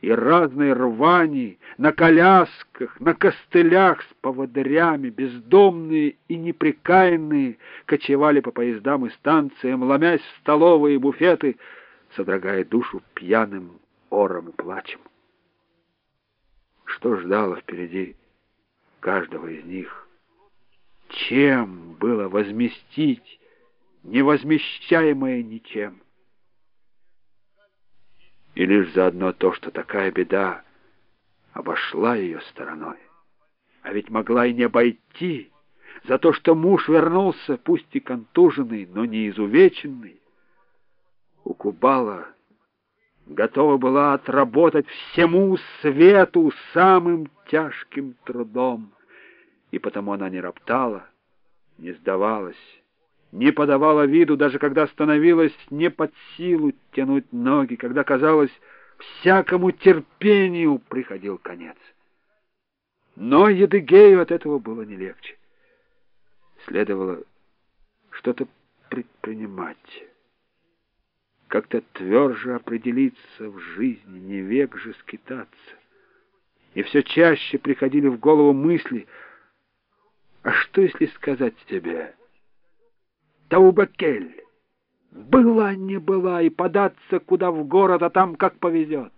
и разной рвани, на колясках, на костылях с поводырями, бездомные и неприкаянные, кочевали по поездам и станциям, ломясь в столовые и буфеты, содрогая душу пьяным ором и плачем. Что ждало впереди каждого из них? Чем было возместить невозмещаемое ничем? И лишь заодно то, что такая беда обошла ее стороной. А ведь могла и не обойти, за то, что муж вернулся, пусть и контуженный, но не изувеченный. У Кубала готова была отработать всему свету самым тяжким трудом, и потому она не роптала, не сдавалась, не подавала виду, даже когда становилось не под силу тянуть ноги, когда, казалось, всякому терпению приходил конец. Но Едыгею от этого было не легче. Следовало что-то предпринимать, как-то тверже определиться в жизни, не век же скитаться. И все чаще приходили в голову мысли, а что, если сказать тебе... Таубекель. Была не была, и податься куда в город, а там как повезет.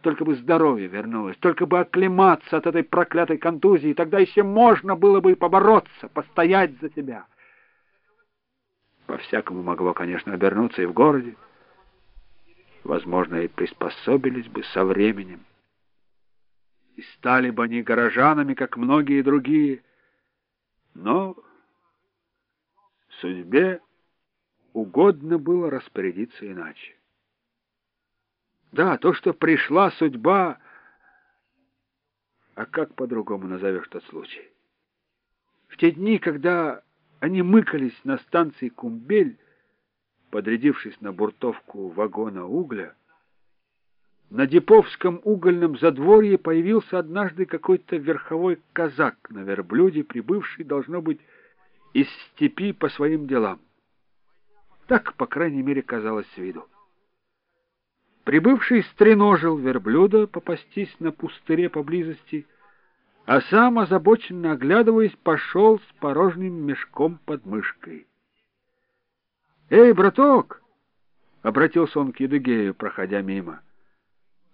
Только бы здоровье вернулось, только бы оклематься от этой проклятой контузии, тогда еще можно было бы и побороться, постоять за себя. По-всякому могло, конечно, обернуться и в городе. Возможно, и приспособились бы со временем. И стали бы они горожанами, как многие другие. Но судьбе угодно было распорядиться иначе. Да, то, что пришла судьба, а как по-другому назовешь тот случай? В те дни, когда они мыкались на станции Кумбель, подрядившись на буртовку вагона угля, на Деповском угольном задворье появился однажды какой-то верховой казак на верблюде, прибывший, должно быть, из степи по своим делам. Так, по крайней мере, казалось виду. Прибывший стреножил верблюда попастись на пустыре поблизости, а сам, озабоченно оглядываясь, пошел с порожним мешком под мышкой. «Эй, браток!» — обратился он к Едыгею, проходя мимо.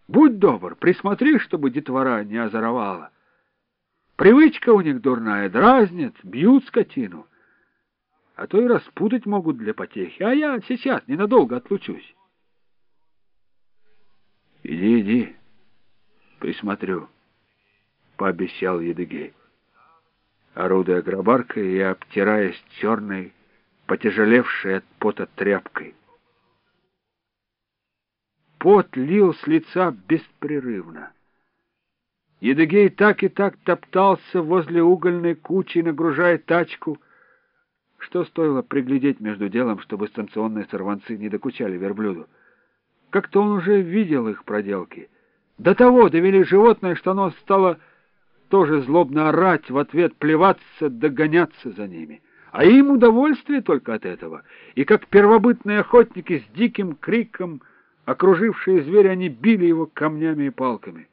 «Будь добр, присмотри, чтобы детвора не озоровала. Привычка у них дурная, дразнят, бьют скотину а то и распутать могут для потехи. А я сейчас ненадолго отлучусь. Иди, иди, присмотрю, пообещал Едыгей, орудуя гробаркой и обтираясь черной, потяжелевшей от пота тряпкой. Пот лил с лица беспрерывно. Едыгей так и так топтался возле угольной кучи, нагружая тачку — что стоило приглядеть между делом, чтобы станционные сорванцы не докучали верблюду? Как-то он уже видел их проделки. До того довели животное, что оно стало тоже злобно орать, в ответ плеваться, догоняться за ними. А им удовольствие только от этого. И как первобытные охотники с диким криком, окружившие зверя, они били его камнями и палками.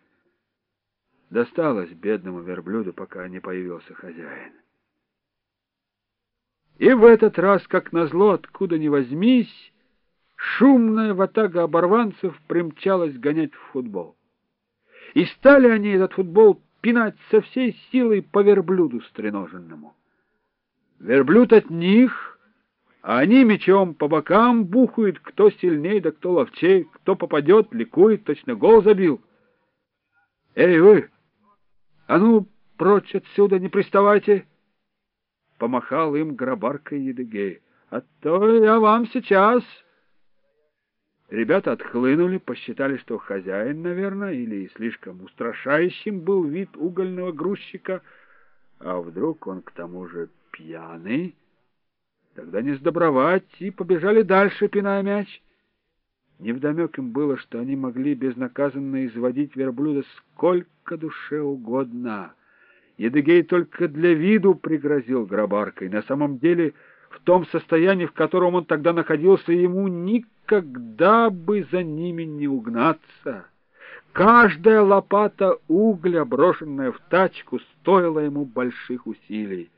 Досталось бедному верблюду, пока не появился хозяин. И в этот раз, как назло, откуда ни возьмись, шумная ватага оборванцев примчалась гонять в футбол. И стали они этот футбол пинать со всей силой по верблюду стреноженному. Верблюд от них, а они мечом по бокам бухают, кто сильней, да кто ловчей, кто попадет, ликует, точно гол забил. Эй вы, а ну, прочь отсюда, не приставайте! помахал им гробаркой Едыгей. «А то я вам сейчас...» Ребята отхлынули, посчитали, что хозяин, наверное, или слишком устрашающим был вид угольного грузчика, а вдруг он к тому же пьяный. Тогда не сдобровать, и побежали дальше, пиная мяч. Невдомек им было, что они могли безнаказанно изводить верблюда сколько душе угодно — Едыгей только для виду пригрозил гробаркой. На самом деле, в том состоянии, в котором он тогда находился, ему никогда бы за ними не угнаться. Каждая лопата угля, брошенная в тачку, стоила ему больших усилий.